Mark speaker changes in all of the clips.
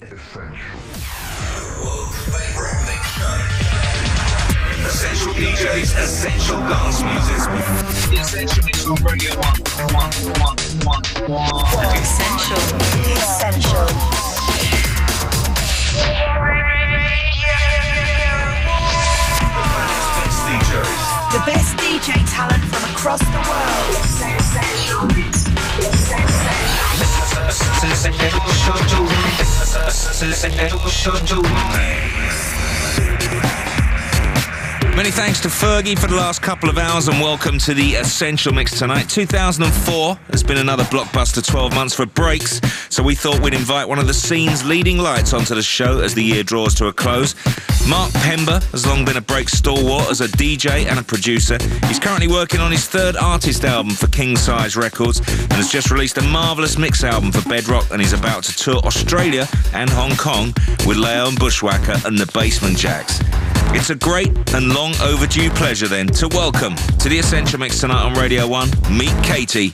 Speaker 1: Essential DJs, essential dance music. Essential Mix on Radio 1. 1, 1, 1, 1.
Speaker 2: Essential. Essential.
Speaker 1: Best DJs.
Speaker 2: The best DJ talent from across the world.
Speaker 3: Many thanks to Fergie for the last couple of hours and welcome to the Essential Mix tonight. 2004 has been another blockbuster 12 months for breaks, so we thought we'd invite one of the scene's leading lights onto the show as the year draws to a close. Mark Pember has long been a break stalwart as a DJ and a producer. He's currently working on his third artist album for King Size Records and has just released a marvellous mix album for Bedrock and he's about to tour Australia and Hong Kong with Leon Bushwacka and the Basement Jaxx. It's a great and long overdue pleasure then to welcome to the Essential Mix tonight on Radio 1, Meat Katie.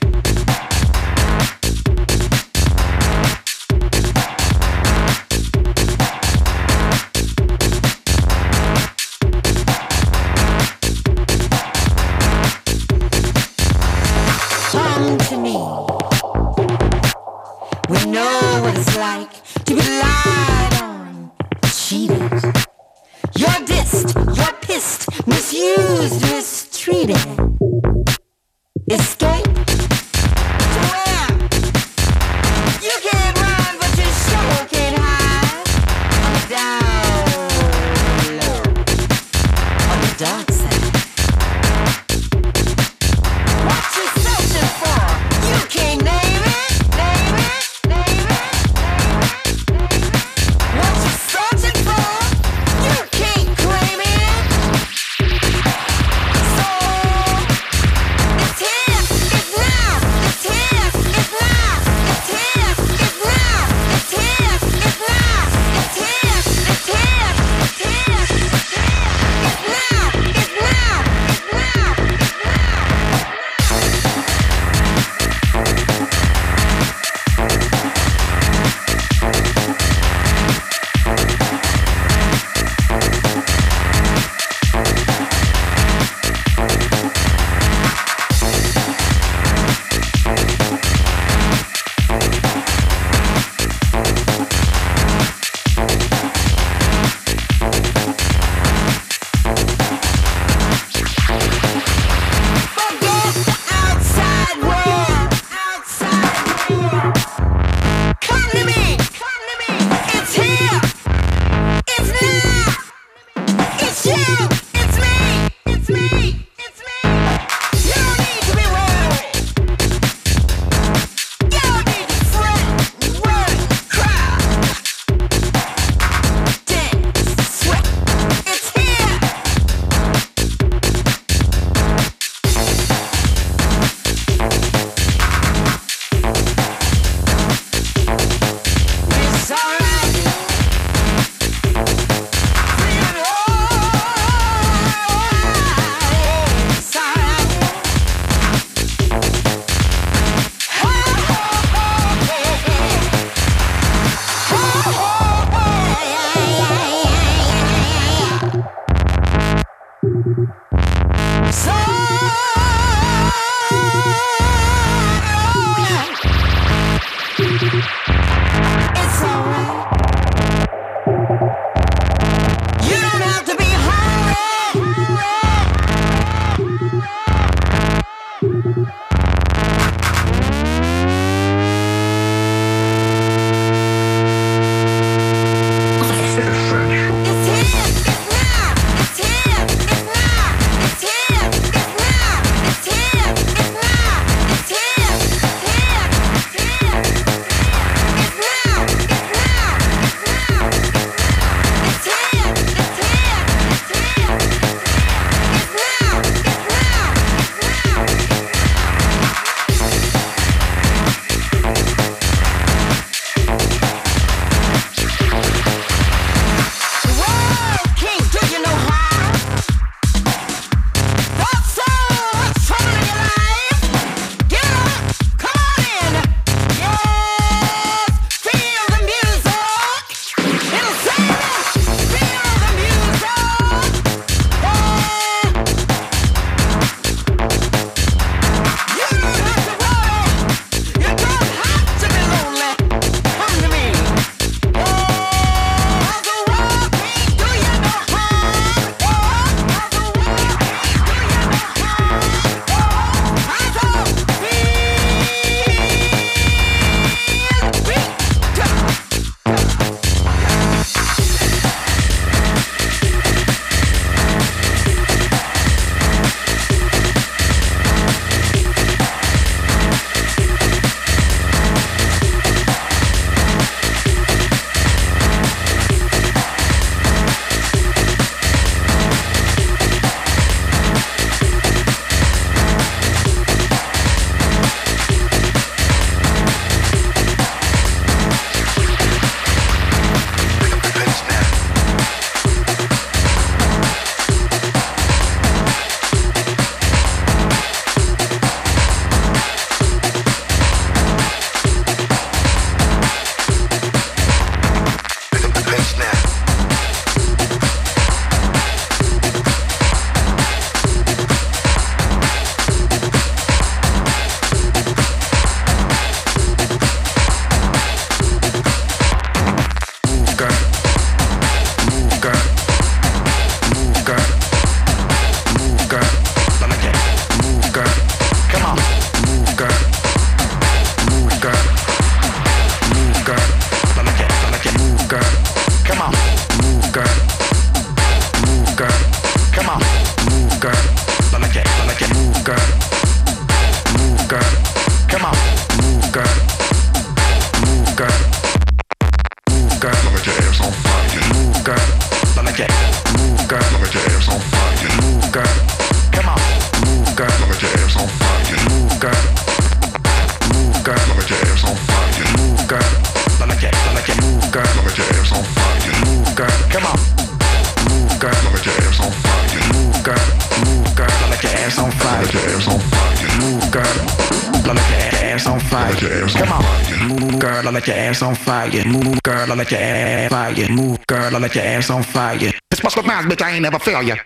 Speaker 4: ass fire. Move, girl, I'll let your ass on fire. Het is nice, bitch I ain't never fail ya.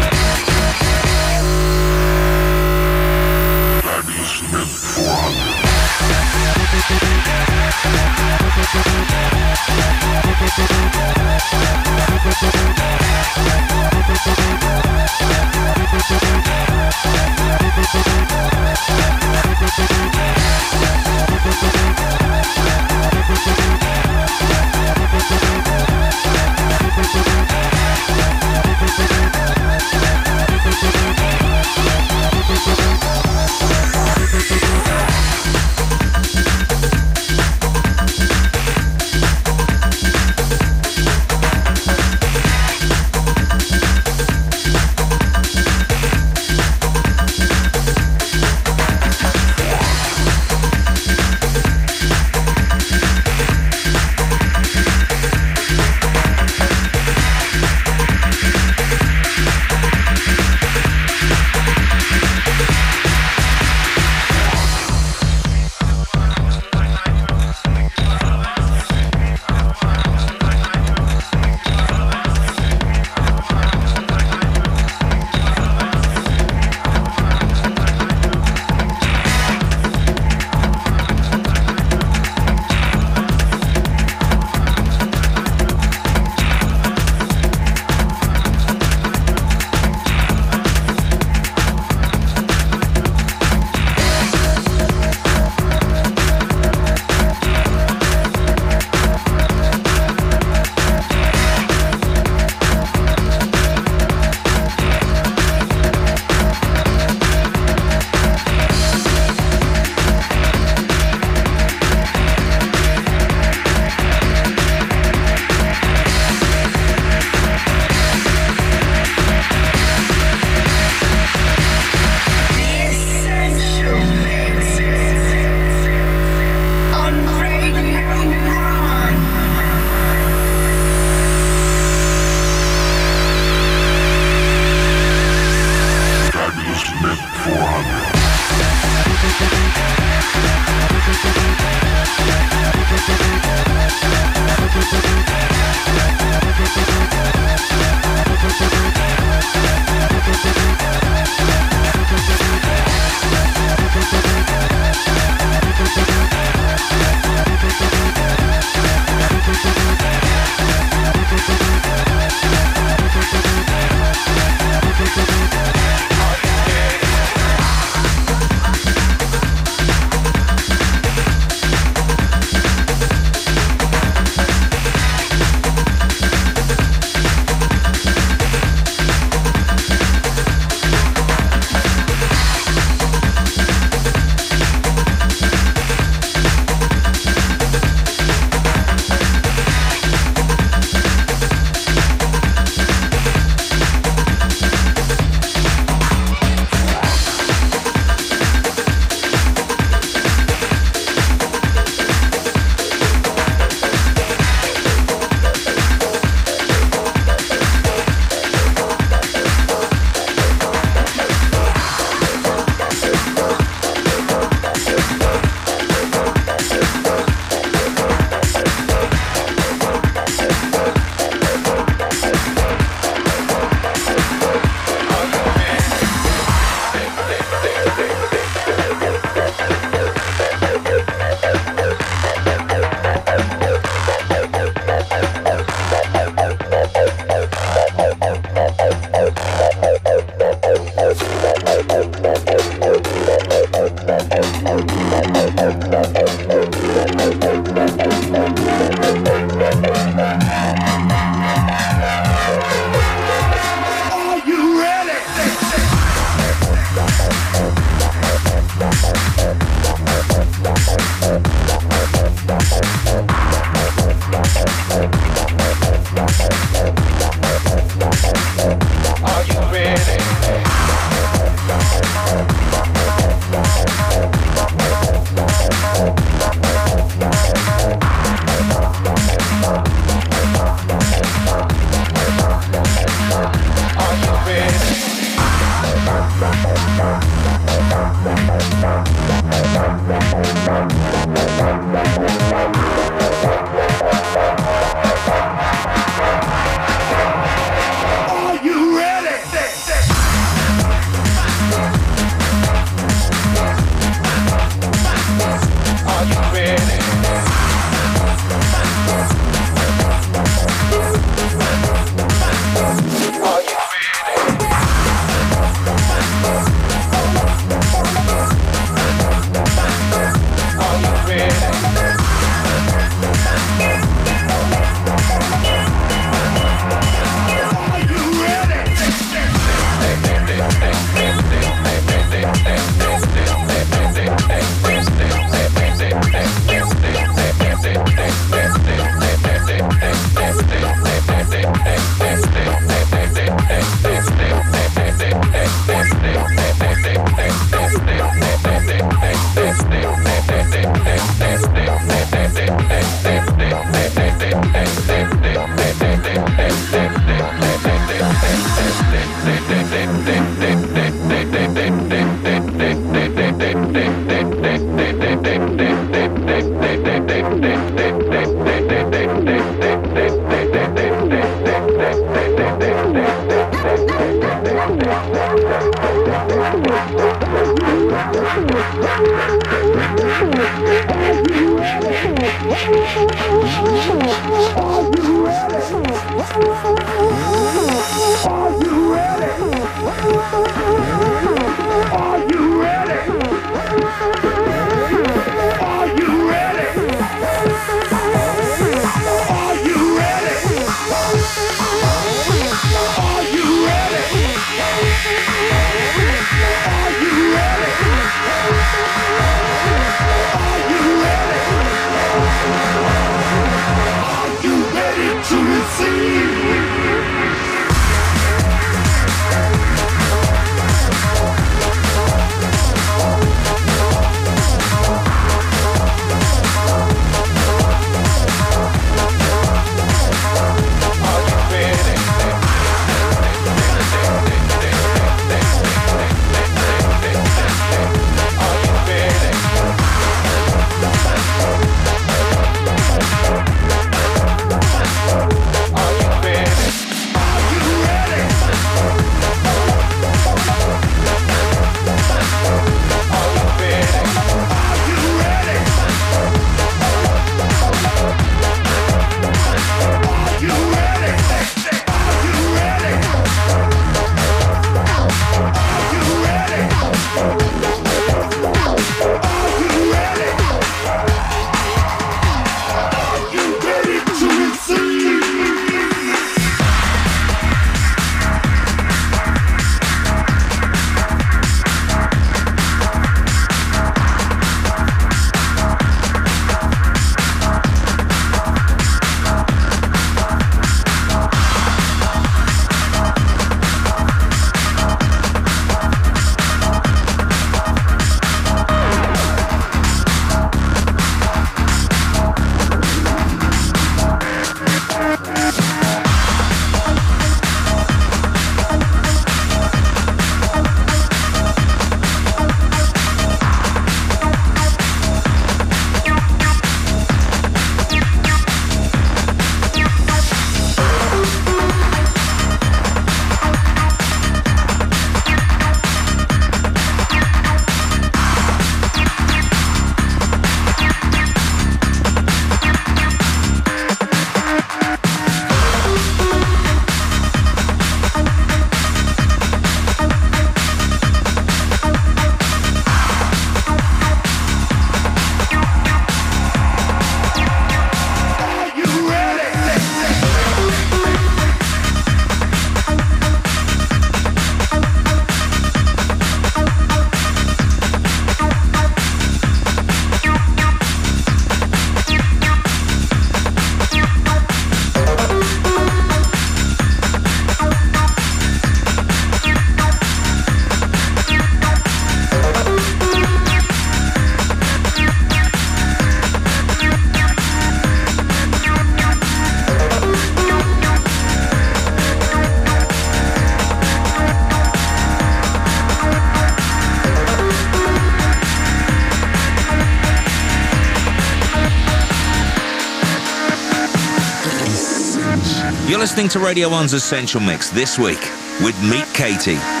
Speaker 3: Listening to Radio 1's Essential Mix this week with Meat Katie.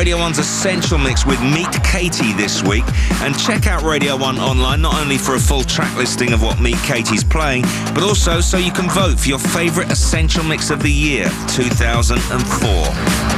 Speaker 3: Radio 1's Essential Mix with Meat Katie this week. And check out Radio 1 online, not only for a full track listing of what Meat Katie's playing, but also so you can vote for your favourite Essential Mix of the year, 2004.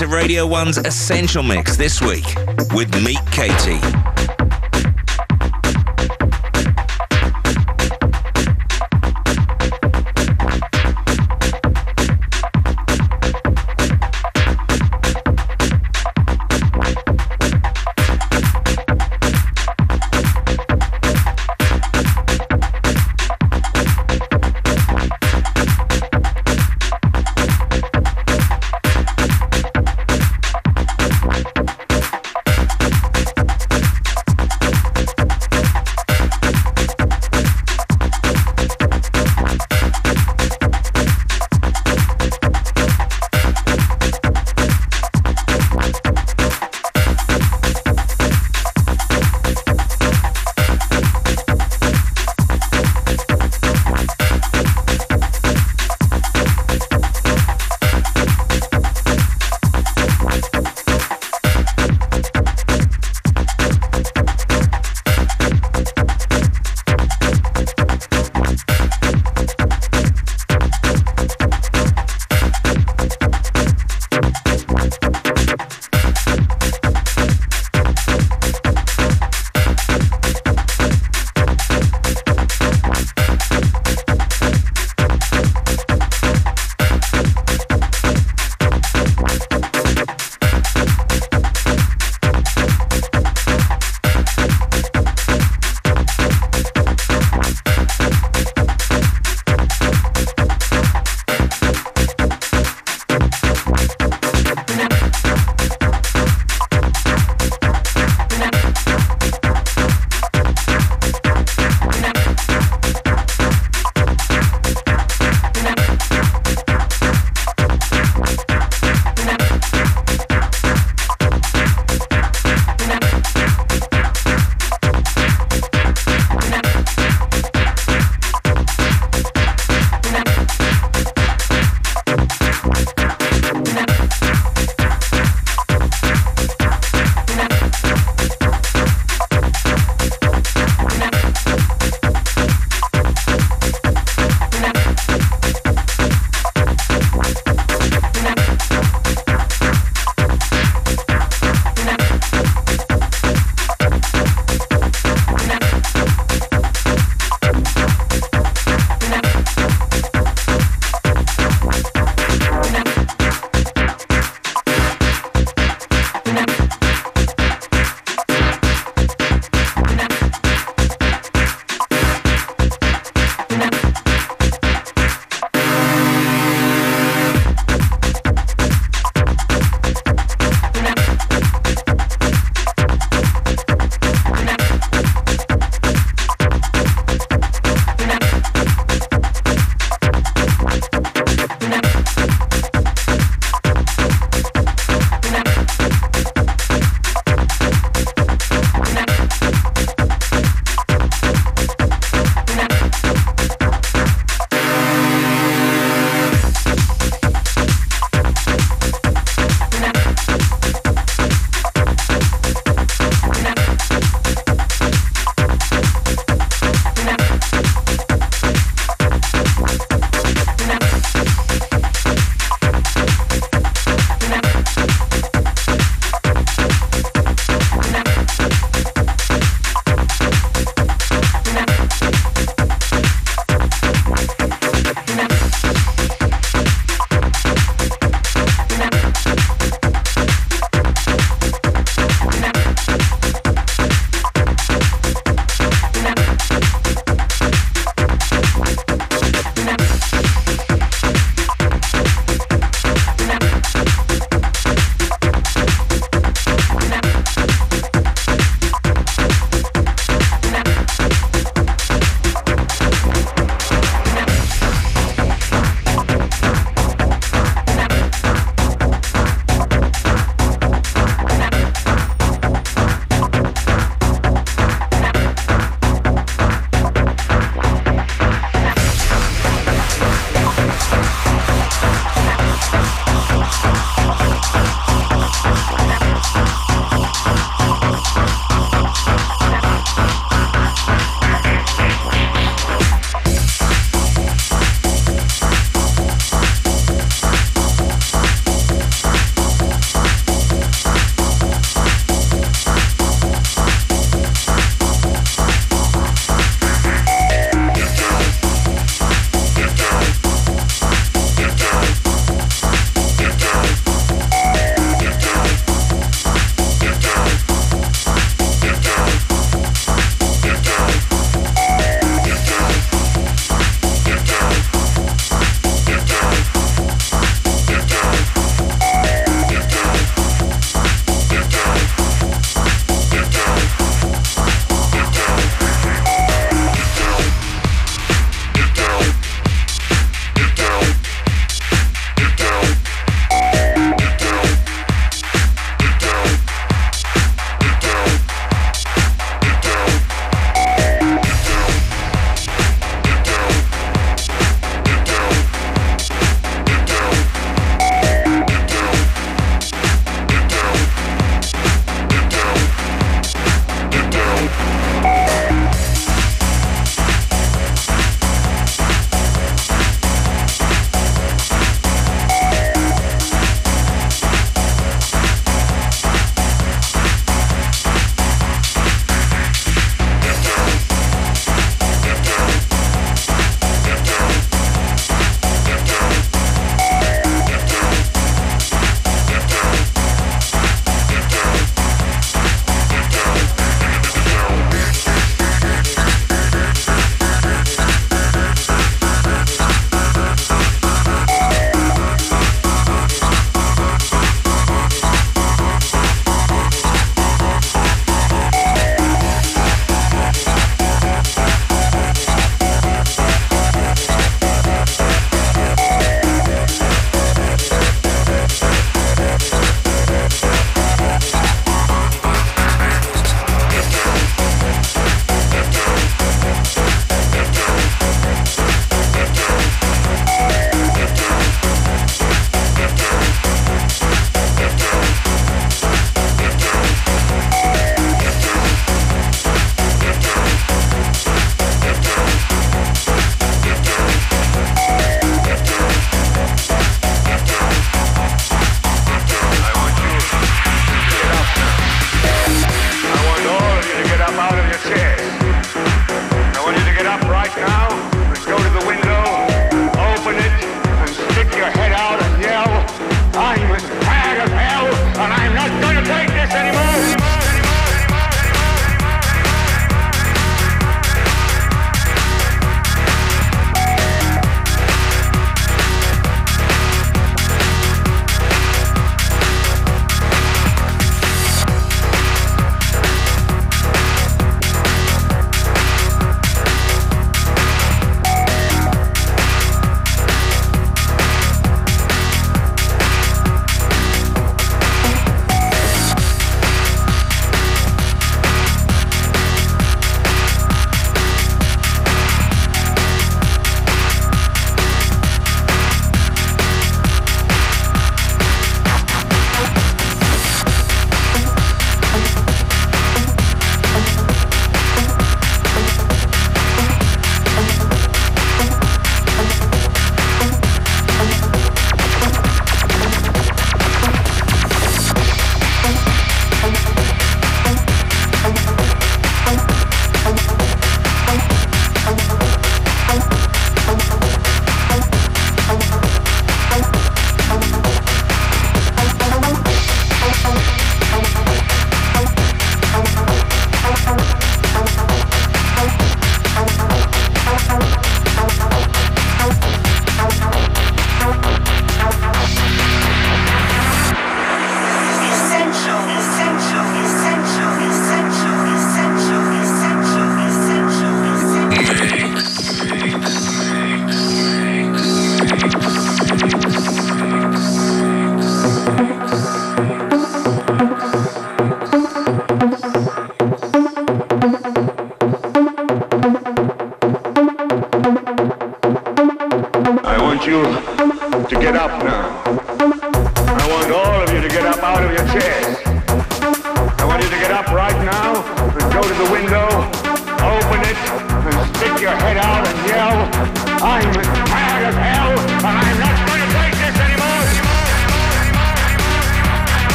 Speaker 3: To Radio 1's Essential Mix this week with Meat Katie.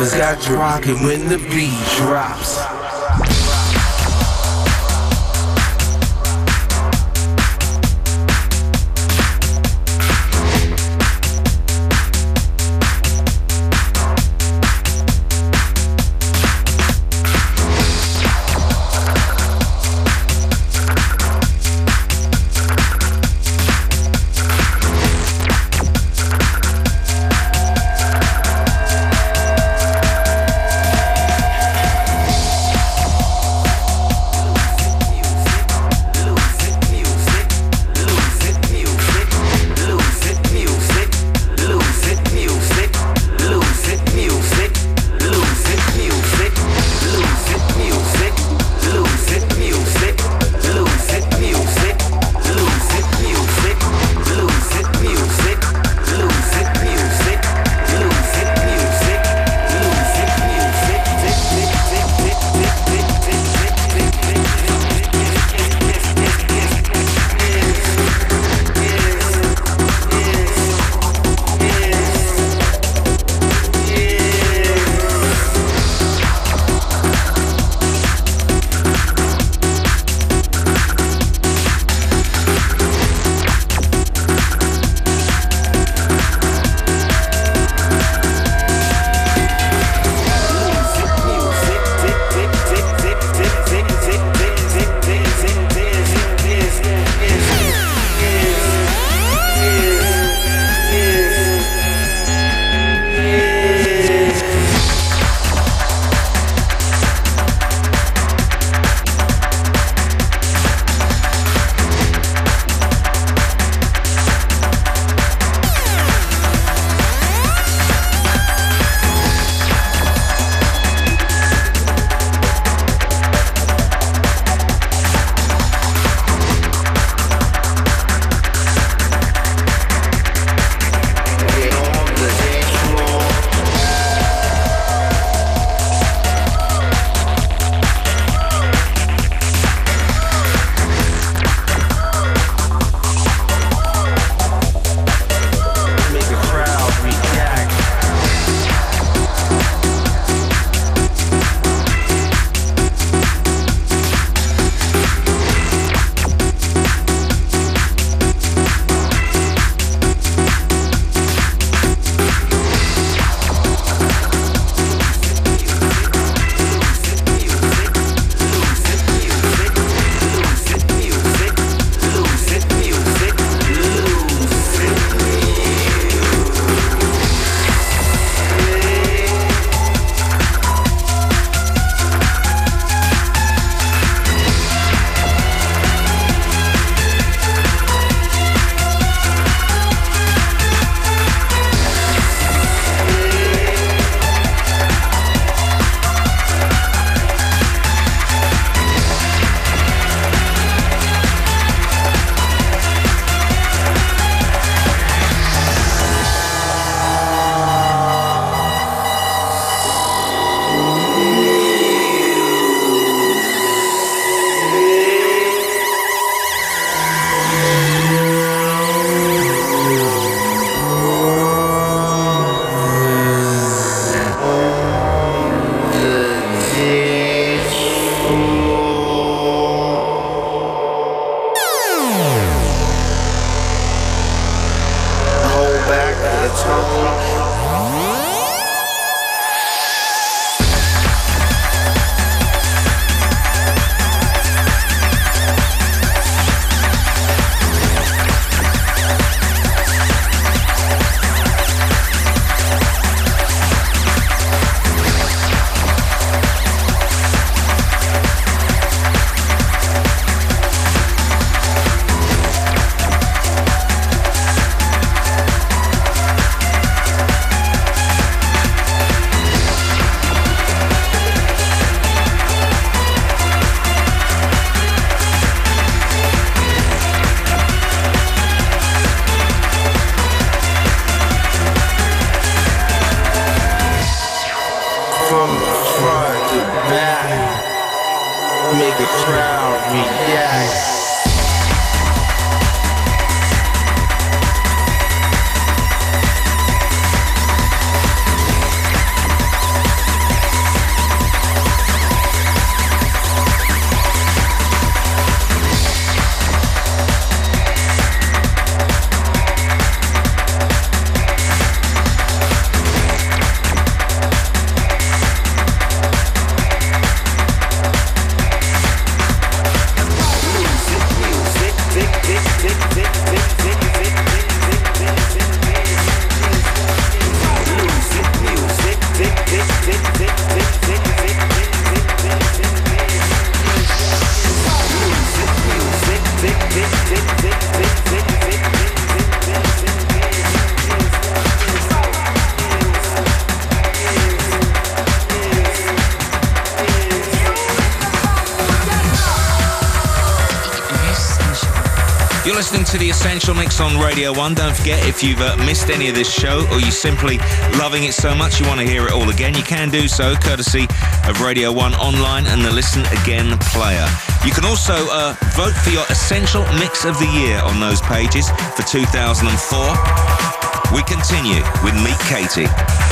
Speaker 5: Brothers got you rocking when the beat drops.
Speaker 3: Essential Mix on Radio 1. Don't forget, if you've uh, missed any of this show or you're simply loving it so much you want to hear it all again, you can do so courtesy of Radio 1 online and the Listen Again player. You can also uh, vote for your Essential Mix of the Year on those pages for 2004. We continue with Meat Katie.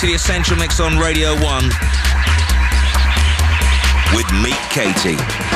Speaker 3: To the Essential Mix on Radio 1 with Meat Katie.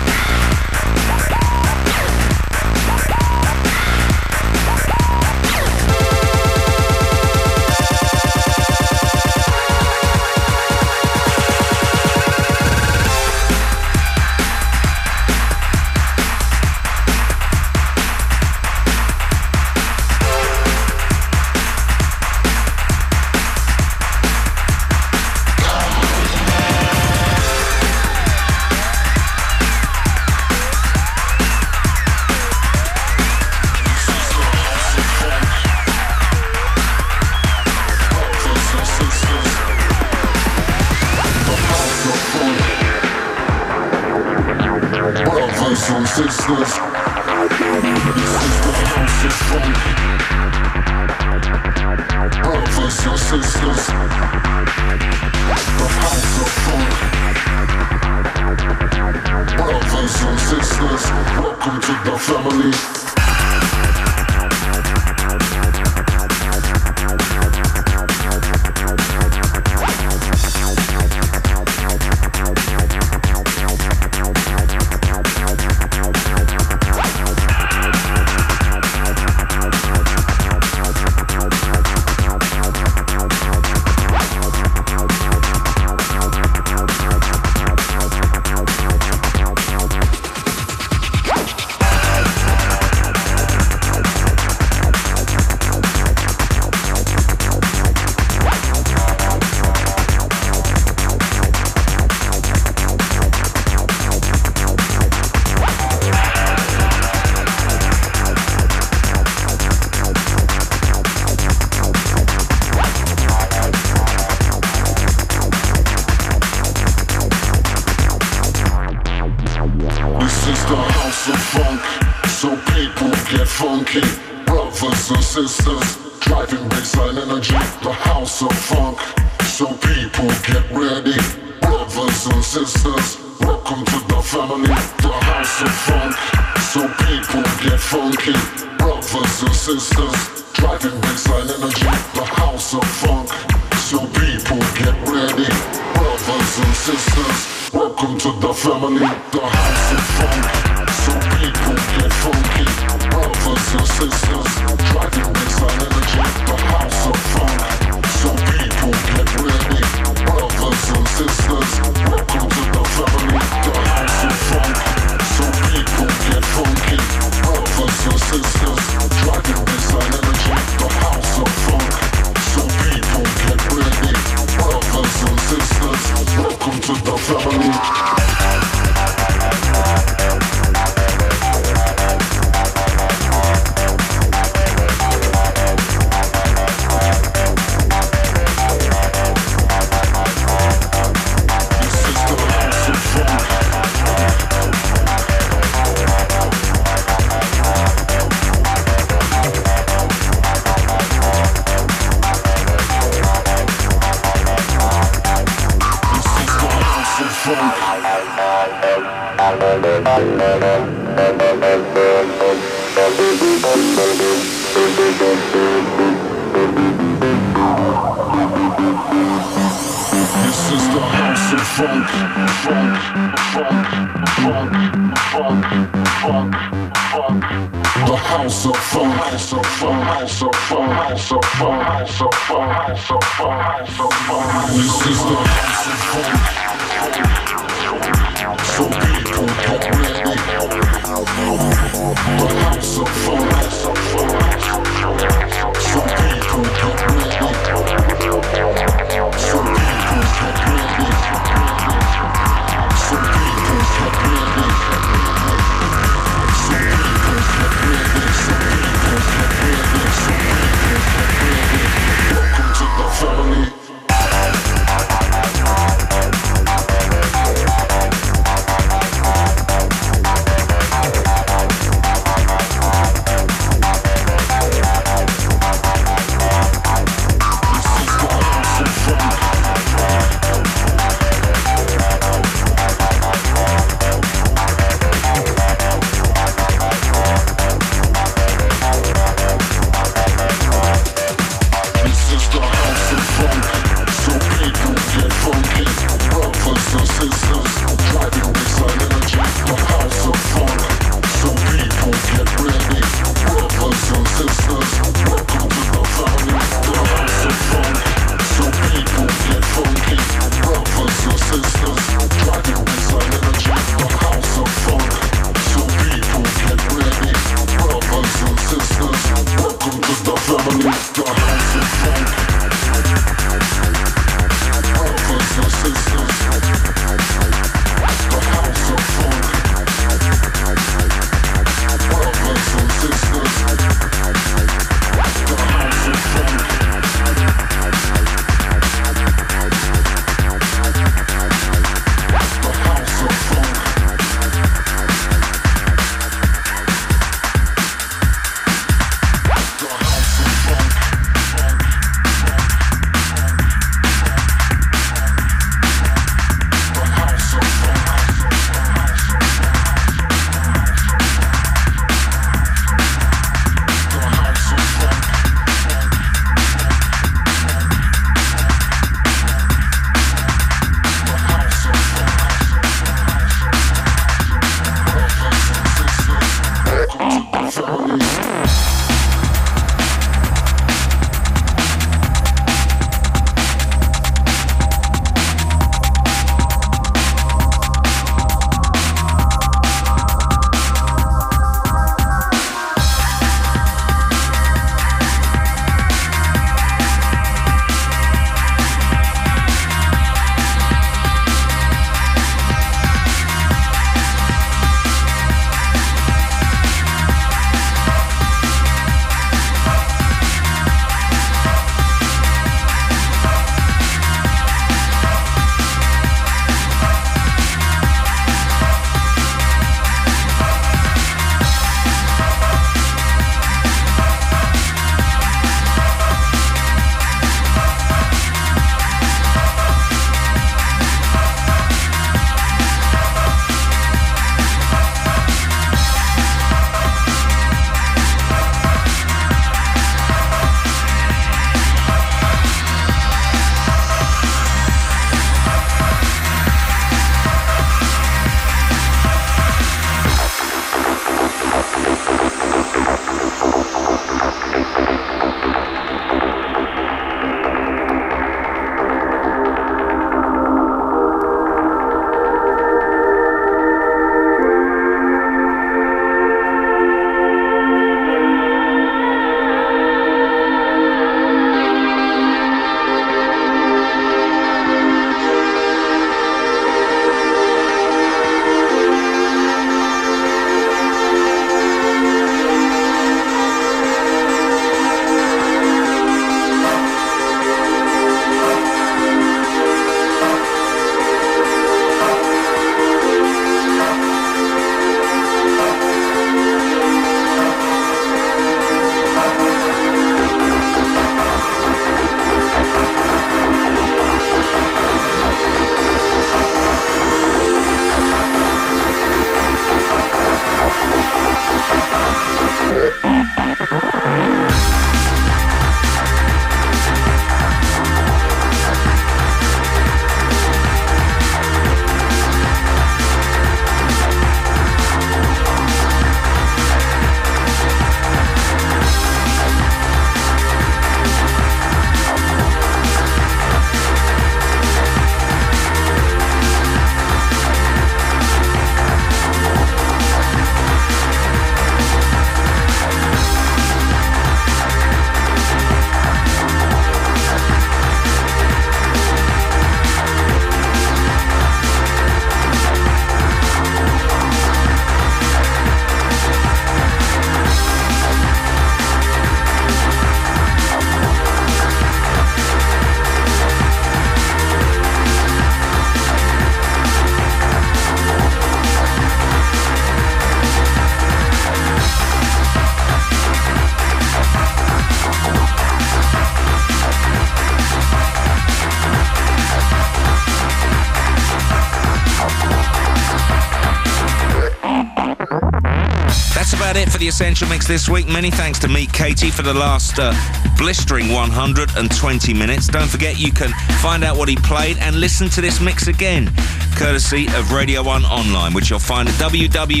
Speaker 3: Essential Mix this week. Many thanks to Meat Katie for the last uh, blistering 120 minutes. Don't forget you can find out what he played and listen to this mix again, courtesy of Radio 1 Online, which you'll find at www.bbc.co.uk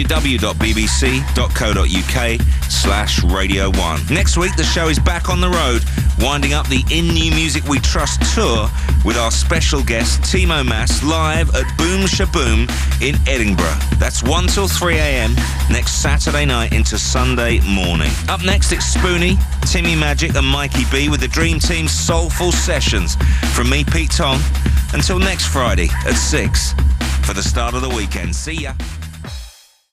Speaker 3: slash Radio 1. Next week, the show is back on the road, winding up the In New Music We Trust tour with our special guest, Timo Maas, live at Boom Shaboom in Edinburgh. That's 1 till 3 a.m. next Saturday night into Sunday morning. Up next, it's Spoonie, Timmy Magic, and Mikey B with the Dream Team Soulful Sessions. From me, Pete Tong, until next Friday at 6 for the start of the weekend. See ya.